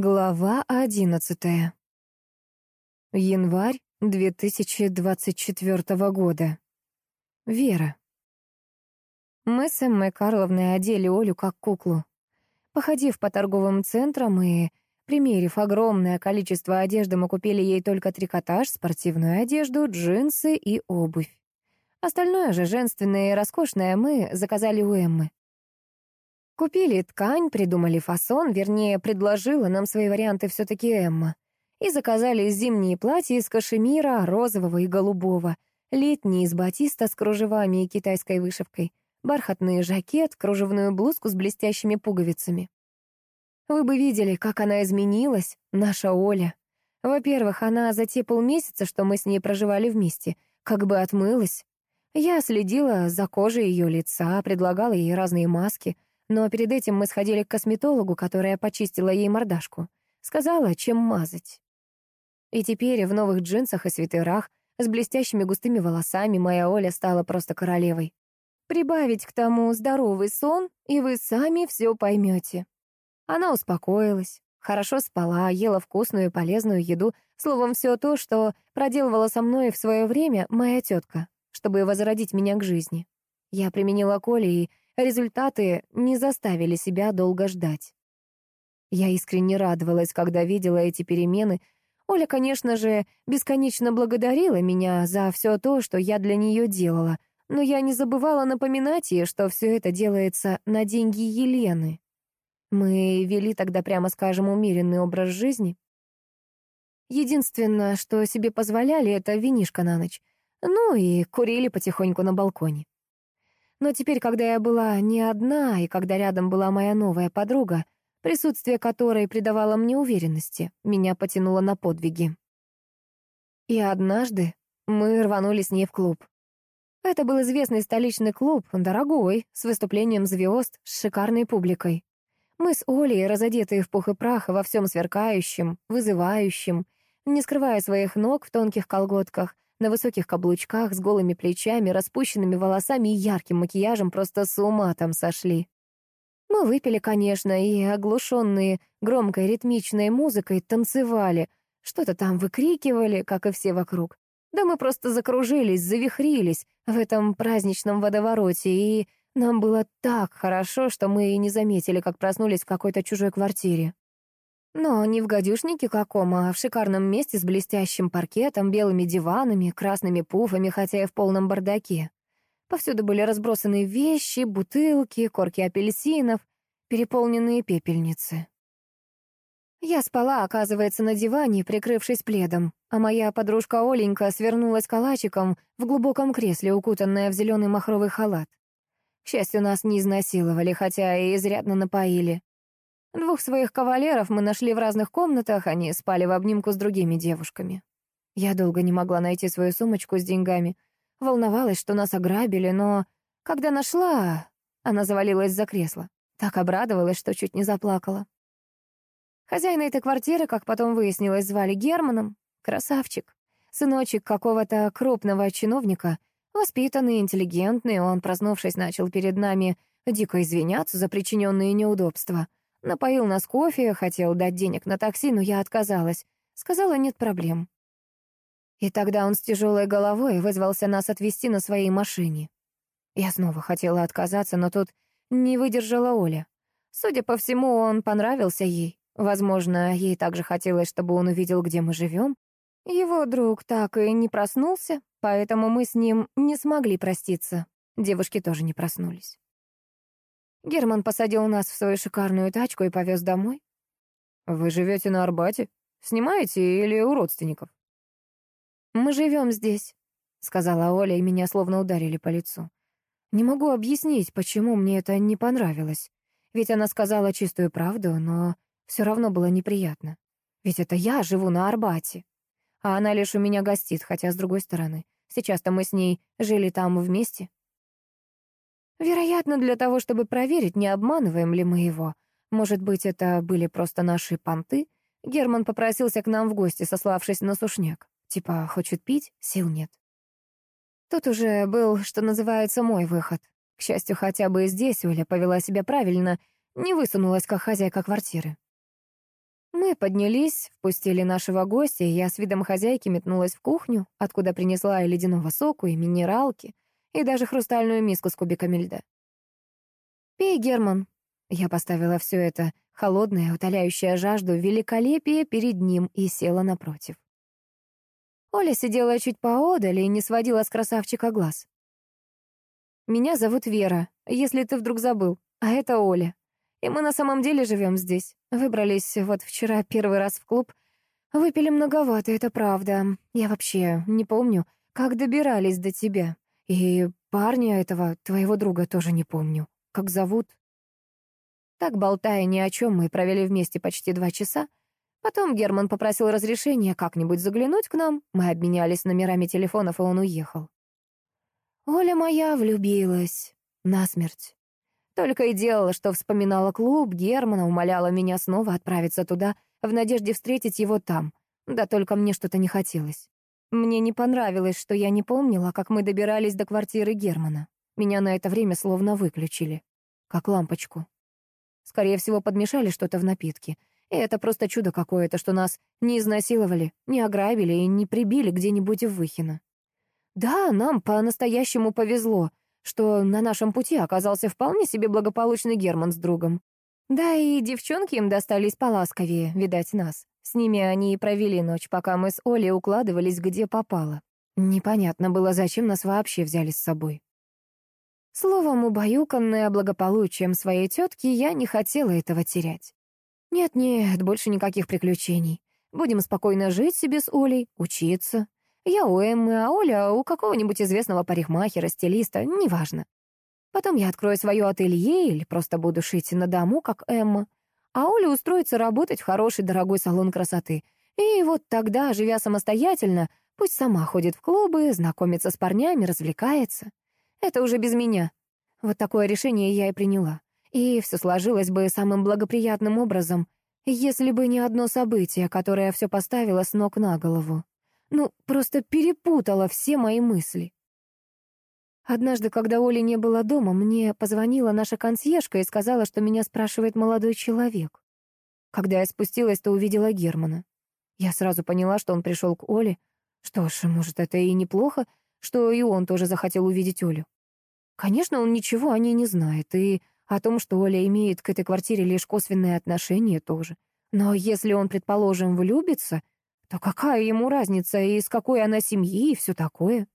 Глава одиннадцатая. Январь 2024 года. Вера. Мы с Эммой Карловной одели Олю как куклу. Походив по торговым центрам и примерив огромное количество одежды, мы купили ей только трикотаж, спортивную одежду, джинсы и обувь. Остальное же, женственное и роскошное, мы заказали у Эммы. Купили ткань, придумали фасон, вернее, предложила нам свои варианты все-таки Эмма. И заказали зимние платья из кашемира, розового и голубого, летние из батиста с кружевами и китайской вышивкой, бархатный жакет, кружевную блузку с блестящими пуговицами. Вы бы видели, как она изменилась, наша Оля. Во-первых, она за те полмесяца, что мы с ней проживали вместе, как бы отмылась. Я следила за кожей ее лица, предлагала ей разные маски — но перед этим мы сходили к косметологу, которая почистила ей мордашку. Сказала, чем мазать. И теперь в новых джинсах и свитерах, с блестящими густыми волосами, моя Оля стала просто королевой. Прибавить к тому здоровый сон, и вы сами все поймете. Она успокоилась, хорошо спала, ела вкусную и полезную еду, словом, все то, что проделывала со мной в свое время моя тетка, чтобы возродить меня к жизни. Я применила Коле и Результаты не заставили себя долго ждать. Я искренне радовалась, когда видела эти перемены. Оля, конечно же, бесконечно благодарила меня за все то, что я для нее делала, но я не забывала напоминать ей, что все это делается на деньги Елены. Мы вели тогда, прямо скажем, умеренный образ жизни. Единственное, что себе позволяли, это винишко на ночь. Ну и курили потихоньку на балконе. Но теперь, когда я была не одна, и когда рядом была моя новая подруга, присутствие которой придавало мне уверенности, меня потянуло на подвиги. И однажды мы рванули с ней в клуб. Это был известный столичный клуб, дорогой, с выступлением звезд, с шикарной публикой. Мы с Олей, разодетые в пух и прах, во всем сверкающем, вызывающем, не скрывая своих ног в тонких колготках, на высоких каблучках, с голыми плечами, распущенными волосами и ярким макияжем просто с ума там сошли. Мы выпили, конечно, и, оглушенные громкой ритмичной музыкой, танцевали, что-то там выкрикивали, как и все вокруг. Да мы просто закружились, завихрились в этом праздничном водовороте, и нам было так хорошо, что мы и не заметили, как проснулись в какой-то чужой квартире. Но не в гадюшнике каком, а в шикарном месте с блестящим паркетом, белыми диванами, красными пуфами, хотя и в полном бардаке. Повсюду были разбросаны вещи, бутылки, корки апельсинов, переполненные пепельницы. Я спала, оказывается, на диване, прикрывшись пледом, а моя подружка Оленька свернулась калачиком в глубоком кресле, укутанная в зеленый махровый халат. К счастью, нас не изнасиловали, хотя и изрядно напоили. Двух своих кавалеров мы нашли в разных комнатах, они спали в обнимку с другими девушками. Я долго не могла найти свою сумочку с деньгами. Волновалась, что нас ограбили, но когда нашла, она завалилась за кресло. Так обрадовалась, что чуть не заплакала. Хозяина этой квартиры, как потом выяснилось, звали Германом. Красавчик. Сыночек какого-то крупного чиновника. Воспитанный, интеллигентный, он, проснувшись, начал перед нами дико извиняться за причиненные неудобства — Напоил нас кофе, хотел дать денег на такси, но я отказалась. Сказала, нет проблем. И тогда он с тяжелой головой вызвался нас отвезти на своей машине. Я снова хотела отказаться, но тут не выдержала Оля. Судя по всему, он понравился ей. Возможно, ей также хотелось, чтобы он увидел, где мы живем. Его друг так и не проснулся, поэтому мы с ним не смогли проститься. Девушки тоже не проснулись. Герман посадил нас в свою шикарную тачку и повез домой. «Вы живете на Арбате? Снимаете или у родственников?» «Мы живем здесь», — сказала Оля, и меня словно ударили по лицу. Не могу объяснить, почему мне это не понравилось. Ведь она сказала чистую правду, но все равно было неприятно. Ведь это я живу на Арбате. А она лишь у меня гостит, хотя, с другой стороны, сейчас-то мы с ней жили там вместе. Вероятно, для того, чтобы проверить, не обманываем ли мы его. Может быть, это были просто наши понты? Герман попросился к нам в гости, сославшись на сушняк. Типа, хочет пить, сил нет. Тут уже был, что называется, мой выход. К счастью, хотя бы и здесь Оля повела себя правильно, не высунулась, как хозяйка квартиры. Мы поднялись, впустили нашего гостя, и я с видом хозяйки метнулась в кухню, откуда принесла и ледяного соку, и минералки, и даже хрустальную миску с кубиками льда. «Пей, Герман». Я поставила все это, холодное, утоляющее жажду, великолепие перед ним и села напротив. Оля сидела чуть поодаль и не сводила с красавчика глаз. «Меня зовут Вера, если ты вдруг забыл, а это Оля. И мы на самом деле живем здесь. Выбрались вот вчера первый раз в клуб. Выпили многовато, это правда. Я вообще не помню, как добирались до тебя. И парня этого, твоего друга, тоже не помню. Как зовут?» Так, болтая ни о чем, мы провели вместе почти два часа. Потом Герман попросил разрешения как-нибудь заглянуть к нам. Мы обменялись номерами телефонов, и он уехал. Оля моя влюбилась. Насмерть. Только и делала, что вспоминала клуб, Германа умоляла меня снова отправиться туда, в надежде встретить его там. Да только мне что-то не хотелось. Мне не понравилось, что я не помнила, как мы добирались до квартиры Германа. Меня на это время словно выключили. Как лампочку. Скорее всего, подмешали что-то в напитки. И это просто чудо какое-то, что нас не изнасиловали, не ограбили и не прибили где-нибудь в Выхино. Да, нам по-настоящему повезло, что на нашем пути оказался вполне себе благополучный Герман с другом. Да и девчонки им достались поласковее, видать, нас. С ними они и провели ночь, пока мы с Олей укладывались где попало. Непонятно было, зачем нас вообще взяли с собой. Словом, убаюканная благополучием своей тетки, я не хотела этого терять. Нет-нет, больше никаких приключений. Будем спокойно жить себе с Олей, учиться. Я у Эммы, а Оля у какого-нибудь известного парикмахера, стилиста, неважно. Потом я открою свое ателье или просто буду шить на дому, как Эмма а Оля устроится работать в хороший дорогой салон красоты. И вот тогда, живя самостоятельно, пусть сама ходит в клубы, знакомится с парнями, развлекается. Это уже без меня. Вот такое решение я и приняла. И все сложилось бы самым благоприятным образом, если бы не одно событие, которое все поставило с ног на голову. Ну, просто перепутало все мои мысли. Однажды, когда Оли не было дома, мне позвонила наша консьержка и сказала, что меня спрашивает молодой человек. Когда я спустилась, то увидела Германа. Я сразу поняла, что он пришел к Оле. Что ж, может, это и неплохо, что и он тоже захотел увидеть Олю. Конечно, он ничего о ней не знает, и о том, что Оля имеет к этой квартире лишь косвенные отношения тоже. Но если он, предположим, влюбится, то какая ему разница, из какой она семьи и все такое?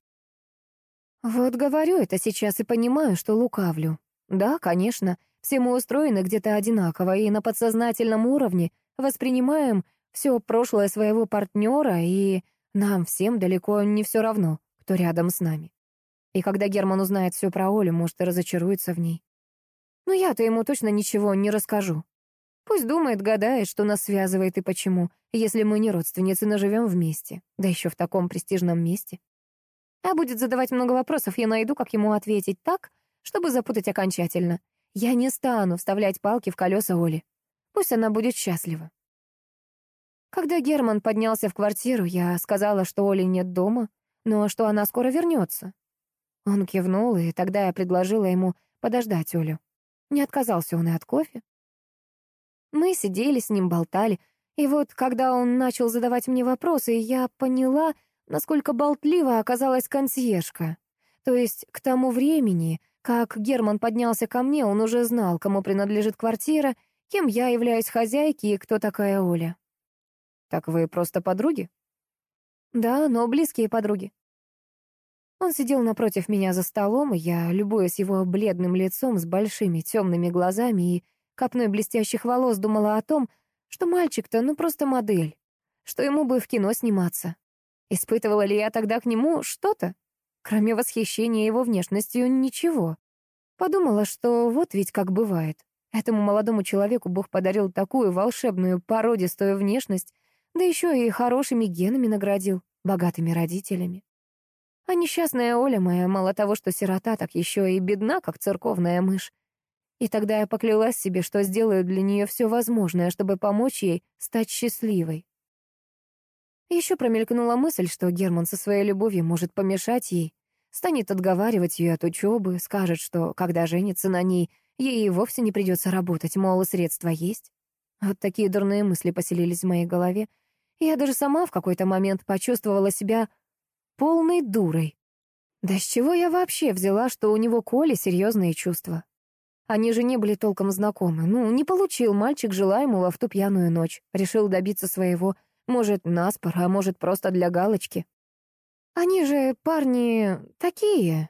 Вот говорю это сейчас и понимаю, что лукавлю. Да, конечно, все мы устроены где-то одинаково и на подсознательном уровне воспринимаем все прошлое своего партнера, и нам всем далеко не все равно, кто рядом с нами. И когда Герман узнает все про Олю, может, и разочаруется в ней. Но я-то ему точно ничего не расскажу. Пусть думает, гадает, что нас связывает и почему, если мы не родственницы, но живем вместе, да еще в таком престижном месте. А будет задавать много вопросов, я найду, как ему ответить так, чтобы запутать окончательно. Я не стану вставлять палки в колеса Оли. Пусть она будет счастлива. Когда Герман поднялся в квартиру, я сказала, что Оли нет дома, но что она скоро вернется. Он кивнул, и тогда я предложила ему подождать Олю. Не отказался он и от кофе. Мы сидели с ним, болтали, и вот когда он начал задавать мне вопросы, я поняла, насколько болтлива оказалась консьержка. То есть к тому времени, как Герман поднялся ко мне, он уже знал, кому принадлежит квартира, кем я являюсь хозяйкой и кто такая Оля. «Так вы просто подруги?» «Да, но близкие подруги». Он сидел напротив меня за столом, и я, любуясь его бледным лицом с большими темными глазами и копной блестящих волос, думала о том, что мальчик-то ну просто модель, что ему бы в кино сниматься. Испытывала ли я тогда к нему что-то? Кроме восхищения его внешностью, ничего. Подумала, что вот ведь как бывает. Этому молодому человеку Бог подарил такую волшебную породистую внешность, да еще и хорошими генами наградил, богатыми родителями. А несчастная Оля моя, мало того, что сирота, так еще и бедна, как церковная мышь. И тогда я поклялась себе, что сделаю для нее все возможное, чтобы помочь ей стать счастливой. Еще промелькнула мысль, что Герман со своей любовью может помешать ей, станет отговаривать ее от учебы, скажет, что, когда женится на ней, ей и вовсе не придется работать, мол, средства есть. Вот такие дурные мысли поселились в моей голове. Я даже сама в какой-то момент почувствовала себя полной дурой. Да с чего я вообще взяла, что у него Коли серьезные чувства? Они же не были толком знакомы. Ну, не получил мальчик желаемого в ту пьяную ночь. Решил добиться своего. Может, наспор, а может, просто для галочки. Они же парни такие.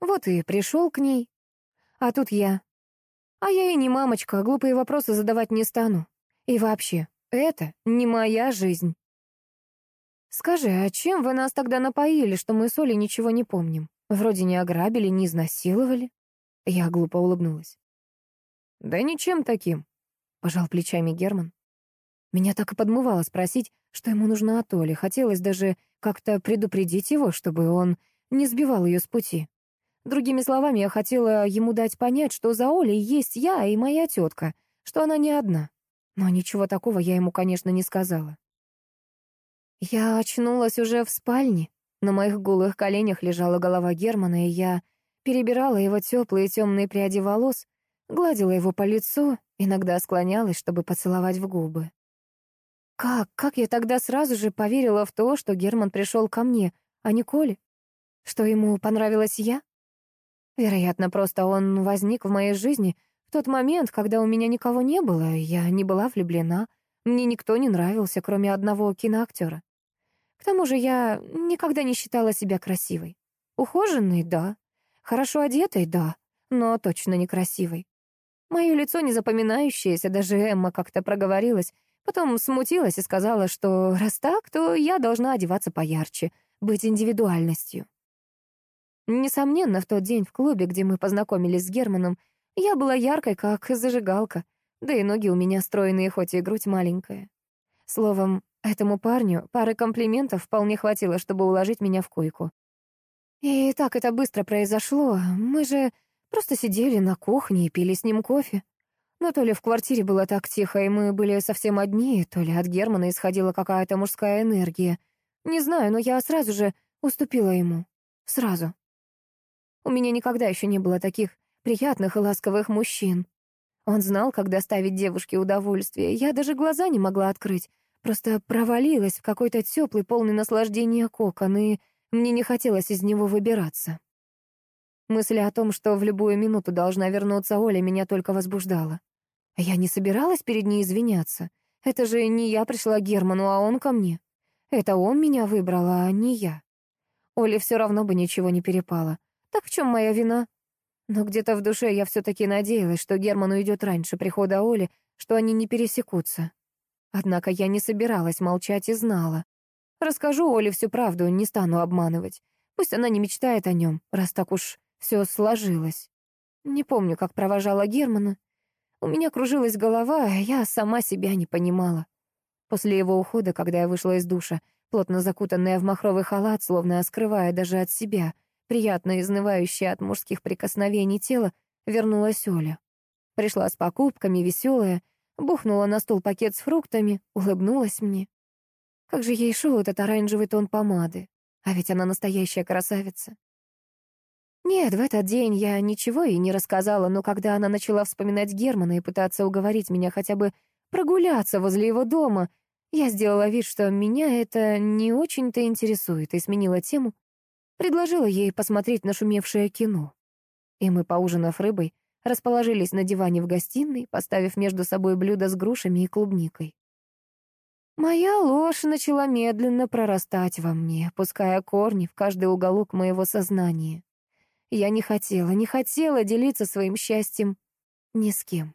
Вот и пришел к ней. А тут я. А я и не мамочка, глупые вопросы задавать не стану. И вообще, это не моя жизнь. Скажи, а чем вы нас тогда напоили, что мы с Олей ничего не помним? Вроде не ограбили, не изнасиловали. Я глупо улыбнулась. Да ничем таким, пожал плечами Герман. Меня так и подмывало спросить, что ему нужно от Оли. Хотелось даже как-то предупредить его, чтобы он не сбивал ее с пути. Другими словами, я хотела ему дать понять, что за Олей есть я и моя тетка, что она не одна. Но ничего такого я ему, конечно, не сказала. Я очнулась уже в спальне. На моих голых коленях лежала голова Германа, и я перебирала его теплые темные пряди волос, гладила его по лицу, иногда склонялась, чтобы поцеловать в губы. Как, как я тогда сразу же поверила в то, что Герман пришел ко мне, а не Коле? Что ему понравилась я? Вероятно, просто он возник в моей жизни — в тот момент, когда у меня никого не было, я не была влюблена, мне никто не нравился, кроме одного киноактера. К тому же я никогда не считала себя красивой. Ухоженной — да. Хорошо одетой — да, но точно не красивой. Мое лицо незапоминающееся, даже Эмма как-то проговорилась, потом смутилась и сказала, что раз так, то я должна одеваться поярче, быть индивидуальностью. Несомненно, в тот день в клубе, где мы познакомились с Германом, я была яркой, как зажигалка, да и ноги у меня стройные, хоть и грудь маленькая. Словом, этому парню пары комплиментов вполне хватило, чтобы уложить меня в койку. И так это быстро произошло. Мы же просто сидели на кухне и пили с ним кофе. Но то ли в квартире было так тихо, и мы были совсем одни, то ли от Германа исходила какая-то мужская энергия. Не знаю, но я сразу же уступила ему. Сразу. У меня никогда еще не было таких приятных и ласковых мужчин. Он знал, как доставить девушке удовольствие. Я даже глаза не могла открыть. Просто провалилась в какой-то теплый, полный наслаждения кокон, и мне не хотелось из него выбираться. Мысль о том, что в любую минуту должна вернуться Оля, меня только возбуждала. Я не собиралась перед ней извиняться. Это же не я пришла к Герману, а он ко мне. Это он меня выбрал, а не я. Оле все равно бы ничего не перепало. Так в чем моя вина? Но где-то в душе я все-таки надеялась, что Герман уйдет раньше прихода Оли, что они не пересекутся. Однако я не собиралась молчать и знала. Расскажу Оле всю правду, не стану обманывать. Пусть она не мечтает о нем, раз так уж все сложилось. Не помню, как провожала Германа. У меня кружилась голова, я сама себя не понимала. После его ухода, когда я вышла из душа, плотно закутанная в махровый халат, словно скрывая даже от себя — приятно изнывающая от мужских прикосновений тело, вернулась Оля. Пришла с покупками, веселая, бухнула на стол пакет с фруктами, улыбнулась мне. Как же ей шел этот оранжевый тон помады, а ведь она настоящая красавица. Нет, в этот день я ничего ей не рассказала, но когда она начала вспоминать Германа и пытаться уговорить меня хотя бы прогуляться возле его дома, я сделала вид, что меня это не очень-то интересует, и сменила тему Предложила ей посмотреть нашумевшее кино. И мы, поужинав рыбой, расположились на диване в гостиной, поставив между собой блюдо с грушами и клубникой. Моя ложь начала медленно прорастать во мне, пуская корни в каждый уголок моего сознания. Я не хотела, не хотела делиться своим счастьем ни с кем.